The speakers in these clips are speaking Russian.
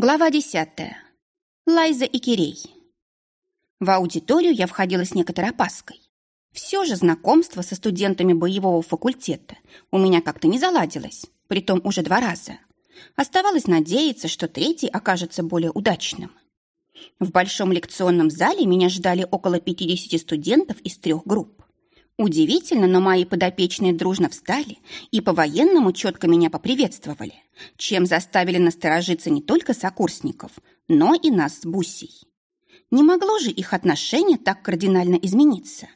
Глава десятая. Лайза и Кирей. В аудиторию я входила с некоторой опаской. Все же знакомство со студентами боевого факультета у меня как-то не заладилось, притом уже два раза. Оставалось надеяться, что третий окажется более удачным. В большом лекционном зале меня ждали около 50 студентов из трех групп. Удивительно, но мои подопечные дружно встали и по-военному четко меня поприветствовали, чем заставили насторожиться не только сокурсников, но и нас с Бусей. Не могло же их отношение так кардинально измениться.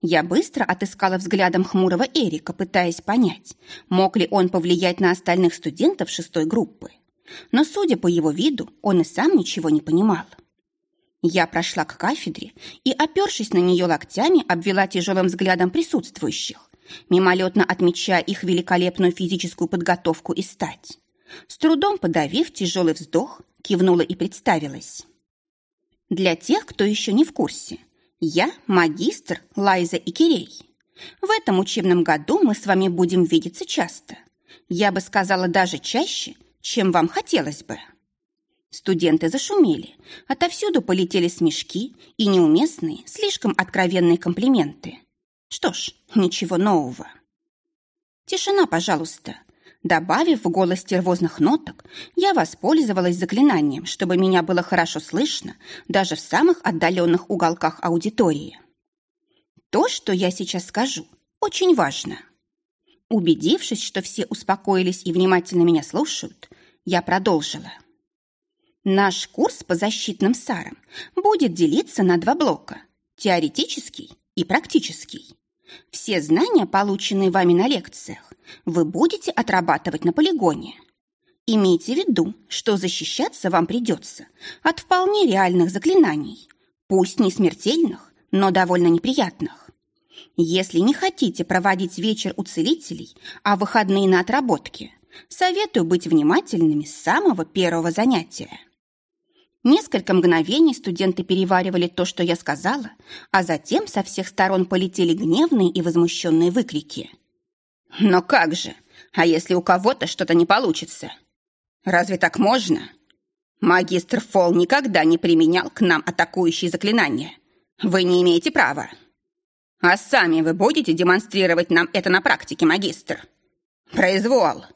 Я быстро отыскала взглядом хмурого Эрика, пытаясь понять, мог ли он повлиять на остальных студентов шестой группы. Но, судя по его виду, он и сам ничего не понимал. Я прошла к кафедре и, опершись на нее локтями, обвела тяжелым взглядом присутствующих, мимолетно отмечая их великолепную физическую подготовку и стать. С трудом подавив тяжелый вздох, кивнула и представилась. Для тех, кто еще не в курсе, я магистр Лайза и Кирей. В этом учебном году мы с вами будем видеться часто. Я бы сказала даже чаще, чем вам хотелось бы. Студенты зашумели. Отовсюду полетели смешки и неуместные, слишком откровенные комплименты. Что ж, ничего нового. Тишина, пожалуйста. Добавив в голос стервозных ноток, я воспользовалась заклинанием, чтобы меня было хорошо слышно даже в самых отдаленных уголках аудитории. То, что я сейчас скажу, очень важно. Убедившись, что все успокоились и внимательно меня слушают, я продолжила. Наш курс по защитным сарам будет делиться на два блока – теоретический и практический. Все знания, полученные вами на лекциях, вы будете отрабатывать на полигоне. Имейте в виду, что защищаться вам придется от вполне реальных заклинаний, пусть не смертельных, но довольно неприятных. Если не хотите проводить вечер у целителей, а выходные на отработке, советую быть внимательными с самого первого занятия. Несколько мгновений студенты переваривали то, что я сказала, а затем со всех сторон полетели гневные и возмущенные выкрики. «Но как же? А если у кого-то что-то не получится? Разве так можно? Магистр Фол никогда не применял к нам атакующие заклинания. Вы не имеете права. А сами вы будете демонстрировать нам это на практике, магистр? Произвол!»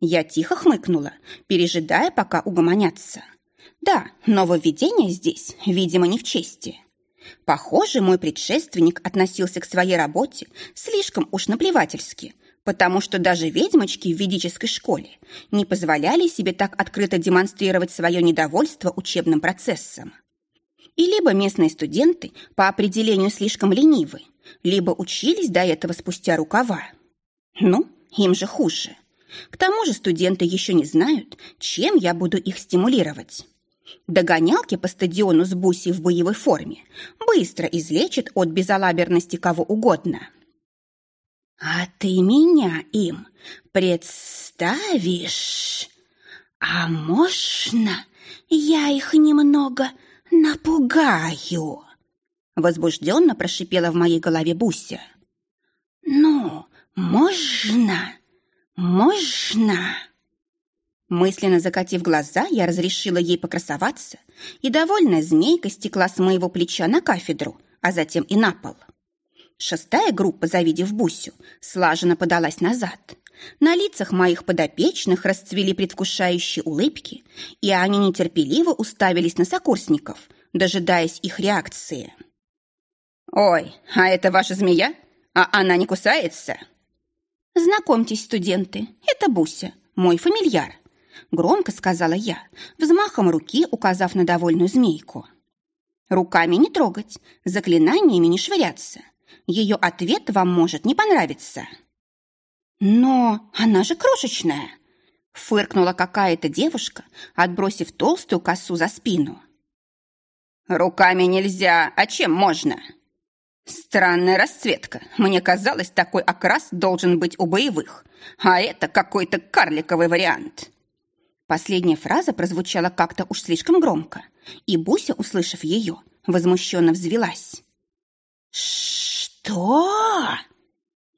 Я тихо хмыкнула, пережидая, пока угомонятся. Да, нововведение здесь, видимо, не в чести. Похоже, мой предшественник относился к своей работе слишком уж наплевательски, потому что даже ведьмочки в ведической школе не позволяли себе так открыто демонстрировать свое недовольство учебным процессом. И либо местные студенты по определению слишком ленивы, либо учились до этого спустя рукава. Ну, им же хуже. К тому же студенты еще не знают, чем я буду их стимулировать. Догонялки по стадиону с Бусей в боевой форме быстро излечат от безалаберности кого угодно. «А ты меня им представишь? А можно я их немного напугаю?» Возбужденно прошипела в моей голове Буся. «Ну, можно? Можно?» Мысленно закатив глаза, я разрешила ей покрасоваться, и довольная змейка стекла с моего плеча на кафедру, а затем и на пол. Шестая группа, завидев Бусю, слаженно подалась назад. На лицах моих подопечных расцвели предвкушающие улыбки, и они нетерпеливо уставились на сокурсников, дожидаясь их реакции. «Ой, а это ваша змея? А она не кусается?» «Знакомьтесь, студенты, это Буся, мой фамильяр», Громко сказала я, взмахом руки указав на довольную змейку. Руками не трогать, заклинаниями не швыряться. Ее ответ вам может не понравиться. Но она же крошечная, фыркнула какая-то девушка, отбросив толстую косу за спину. Руками нельзя, а чем можно? Странная расцветка. Мне казалось, такой окрас должен быть у боевых, а это какой-то карликовый вариант. Последняя фраза прозвучала как-то уж слишком громко, и Буся, услышав ее, возмущенно взвелась. «Что?»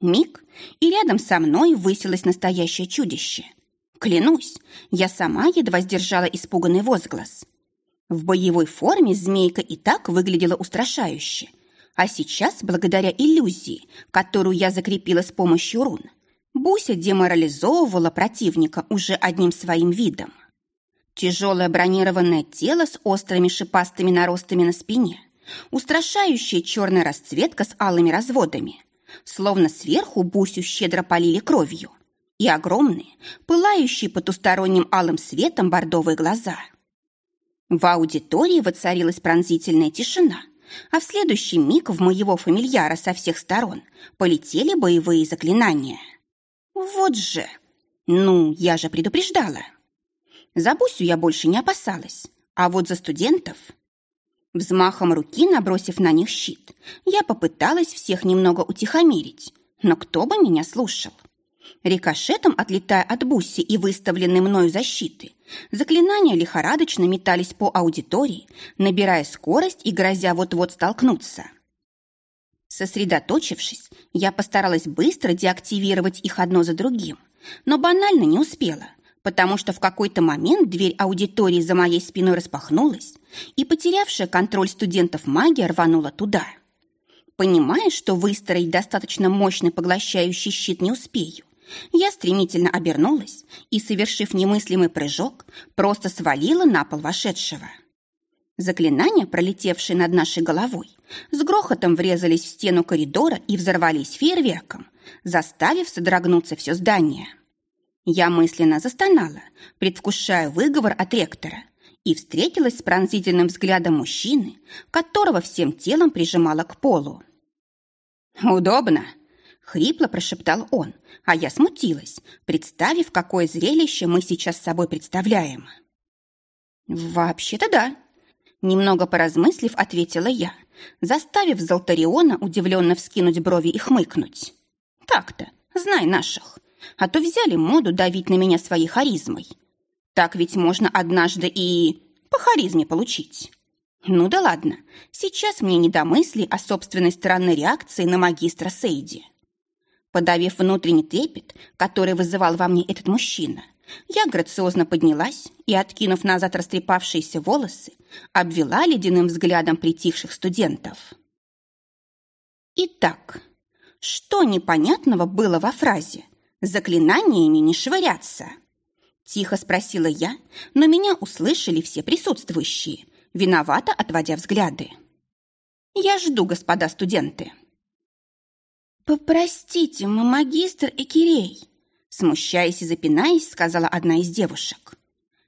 Миг, и рядом со мной высилось настоящее чудище. Клянусь, я сама едва сдержала испуганный возглас. В боевой форме змейка и так выглядела устрашающе, а сейчас, благодаря иллюзии, которую я закрепила с помощью рун, Буся деморализовывала противника уже одним своим видом. Тяжелое бронированное тело с острыми шипастыми наростами на спине, устрашающая черная расцветка с алыми разводами, словно сверху Бусю щедро полили кровью, и огромные, пылающие потусторонним алым светом бордовые глаза. В аудитории воцарилась пронзительная тишина, а в следующий миг в моего фамильяра со всех сторон полетели боевые заклинания. Вот же! Ну, я же предупреждала. За Бусю я больше не опасалась, а вот за студентов... Взмахом руки, набросив на них щит, я попыталась всех немного утихомирить, но кто бы меня слушал? Рикошетом отлетая от Бусси и выставленной мною защиты, заклинания лихорадочно метались по аудитории, набирая скорость и грозя вот-вот столкнуться. Сосредоточившись, я постаралась быстро деактивировать их одно за другим, но банально не успела, потому что в какой-то момент дверь аудитории за моей спиной распахнулась, и потерявшая контроль студентов магия рванула туда. Понимая, что выстроить достаточно мощный поглощающий щит не успею, я стремительно обернулась и, совершив немыслимый прыжок, просто свалила на пол вошедшего. Заклинания, пролетевшие над нашей головой, с грохотом врезались в стену коридора и взорвались фейерверком, заставив содрогнуться все здание. Я мысленно застонала, предвкушая выговор от ректора, и встретилась с пронзительным взглядом мужчины, которого всем телом прижимала к полу. «Удобно!» — хрипло прошептал он, а я смутилась, представив, какое зрелище мы сейчас с собой представляем. «Вообще-то да», — немного поразмыслив, ответила я, заставив Золтариона удивленно вскинуть брови и хмыкнуть. «Так-то, знай наших а то взяли моду давить на меня своей харизмой. Так ведь можно однажды и по харизме получить. Ну да ладно, сейчас мне не до мысли о собственной странной реакции на магистра Сейди. Подавив внутренний трепет, который вызывал во мне этот мужчина, я грациозно поднялась и, откинув назад растрепавшиеся волосы, обвела ледяным взглядом притихших студентов. Итак, что непонятного было во фразе заклинаниями не швыряться?» Тихо спросила я, но меня услышали все присутствующие, виновато отводя взгляды. «Я жду, господа студенты». «Попростите, мы магистр Экирей», смущаясь и запинаясь, сказала одна из девушек.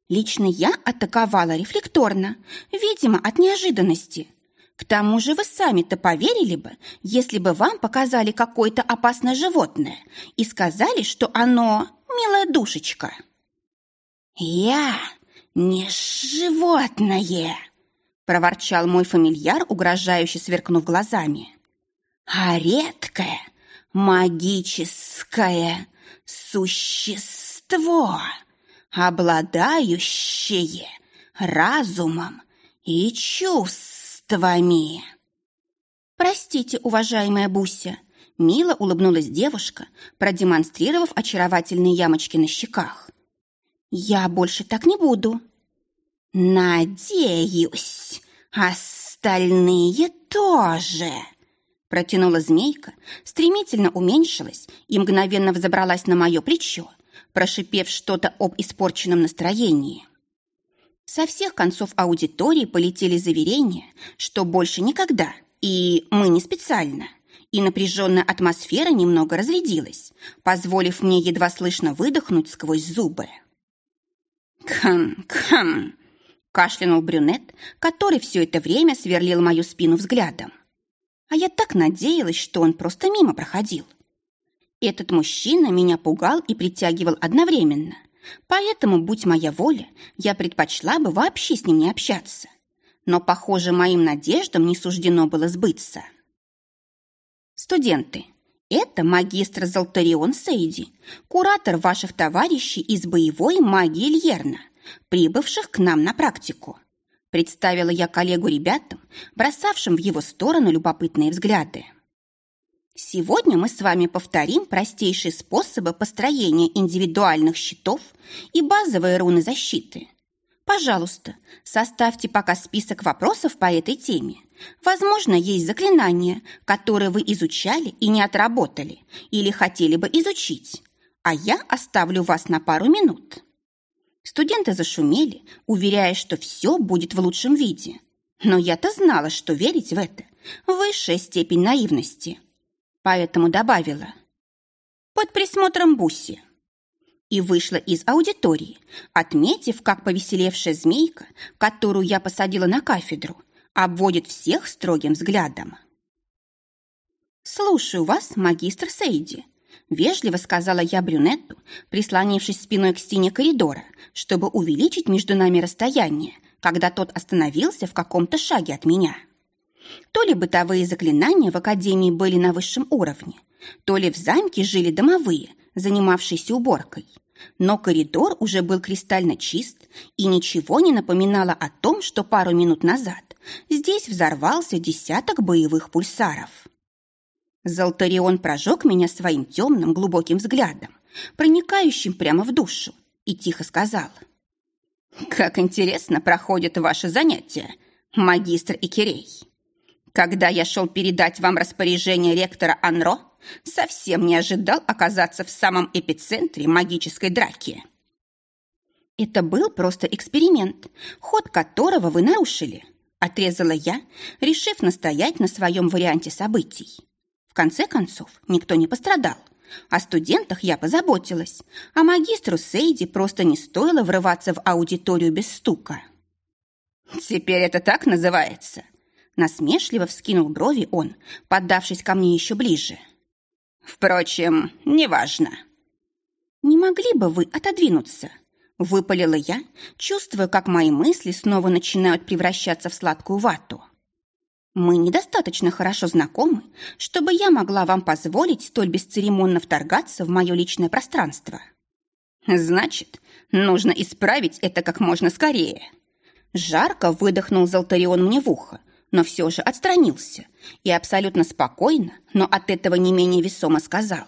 «Лично я атаковала рефлекторно, видимо, от неожиданности. К тому же вы сами-то поверили бы, если бы вам показали какое-то опасное животное и сказали, что оно милая душечка. «Я не животное!» – проворчал мой фамильяр, угрожающе сверкнув глазами. «А редкое, магическое существо, обладающее разумом и чувствами. «Простите, уважаемая Буся», — мило улыбнулась девушка, продемонстрировав очаровательные ямочки на щеках. «Я больше так не буду». «Надеюсь, остальные тоже», — протянула змейка, стремительно уменьшилась и мгновенно взобралась на мое плечо, прошипев что-то об испорченном настроении. Со всех концов аудитории полетели заверения, что больше никогда, и мы не специально. И напряженная атмосфера немного разрядилась, позволив мне едва слышно выдохнуть сквозь зубы. «Кхм-кхм!» – кашлянул брюнет, который все это время сверлил мою спину взглядом. А я так надеялась, что он просто мимо проходил. Этот мужчина меня пугал и притягивал одновременно – Поэтому, будь моя воля, я предпочла бы вообще с ним не общаться. Но, похоже, моим надеждам не суждено было сбыться. Студенты, это магистр Золтарион Сейди, куратор ваших товарищей из боевой магии Льерна, прибывших к нам на практику. Представила я коллегу ребятам, бросавшим в его сторону любопытные взгляды. Сегодня мы с вами повторим простейшие способы построения индивидуальных щитов и базовые руны защиты. Пожалуйста, составьте пока список вопросов по этой теме. Возможно, есть заклинания, которые вы изучали и не отработали или хотели бы изучить, а я оставлю вас на пару минут. Студенты зашумели, уверяя, что все будет в лучшем виде. Но я-то знала, что верить в это – высшая степень наивности – поэтому добавила «под присмотром Буси» и вышла из аудитории, отметив, как повеселевшая змейка, которую я посадила на кафедру, обводит всех строгим взглядом. «Слушаю вас, магистр Сейди», – вежливо сказала я брюнету, прислонившись спиной к стене коридора, чтобы увеличить между нами расстояние, когда тот остановился в каком-то шаге от меня. – то ли бытовые заклинания в академии были на высшем уровне, то ли в замке жили домовые, занимавшиеся уборкой. Но коридор уже был кристально чист и ничего не напоминало о том, что пару минут назад здесь взорвался десяток боевых пульсаров. Золтарион прожег меня своим темным глубоким взглядом, проникающим прямо в душу, и тихо сказал. «Как интересно проходят ваши занятия, магистр Икерей!» Когда я шел передать вам распоряжение ректора Анро, совсем не ожидал оказаться в самом эпицентре магической драки. Это был просто эксперимент, ход которого вы нарушили, отрезала я, решив настоять на своем варианте событий. Конце концов, никто не пострадал. О студентах я позаботилась, а магистру Сейди просто не стоило врываться в аудиторию без стука. «Теперь это так называется?» Насмешливо вскинул брови он, поддавшись ко мне еще ближе. Впрочем, неважно. Не могли бы вы отодвинуться? Выпалила я, чувствуя, как мои мысли снова начинают превращаться в сладкую вату. Мы недостаточно хорошо знакомы, чтобы я могла вам позволить столь бесцеремонно вторгаться в мое личное пространство. Значит, нужно исправить это как можно скорее. Жарко выдохнул Золтарион мне в ухо, но все же отстранился и абсолютно спокойно, но от этого не менее весомо сказал.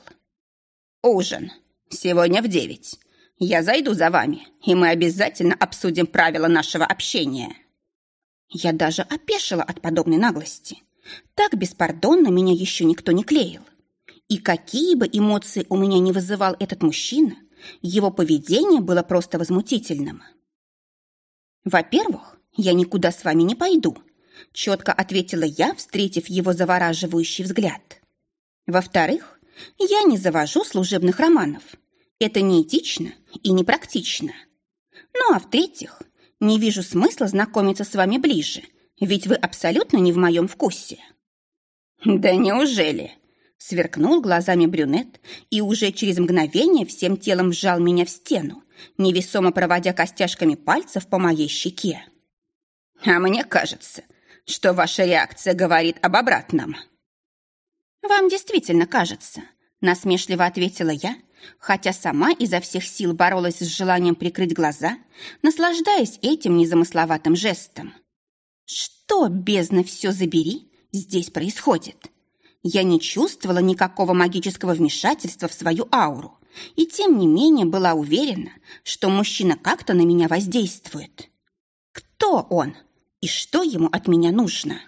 «Ужин. Сегодня в девять. Я зайду за вами, и мы обязательно обсудим правила нашего общения». Я даже опешила от подобной наглости. Так беспардонно меня еще никто не клеил. И какие бы эмоции у меня не вызывал этот мужчина, его поведение было просто возмутительным. «Во-первых, я никуда с вами не пойду», четко ответила я, встретив его завораживающий взгляд. Во-вторых, я не завожу служебных романов. Это неэтично и непрактично. Ну а в-третьих, не вижу смысла знакомиться с вами ближе, ведь вы абсолютно не в моем вкусе. Да неужели? Сверкнул глазами брюнет и уже через мгновение всем телом вжал меня в стену, невесомо проводя костяшками пальцев по моей щеке. А мне кажется, что ваша реакция говорит об обратном». «Вам действительно кажется», — насмешливо ответила я, хотя сама изо всех сил боролась с желанием прикрыть глаза, наслаждаясь этим незамысловатым жестом. «Что, бездна, все забери, здесь происходит?» Я не чувствовала никакого магического вмешательства в свою ауру, и тем не менее была уверена, что мужчина как-то на меня воздействует. Кто он? И что ему от меня нужно?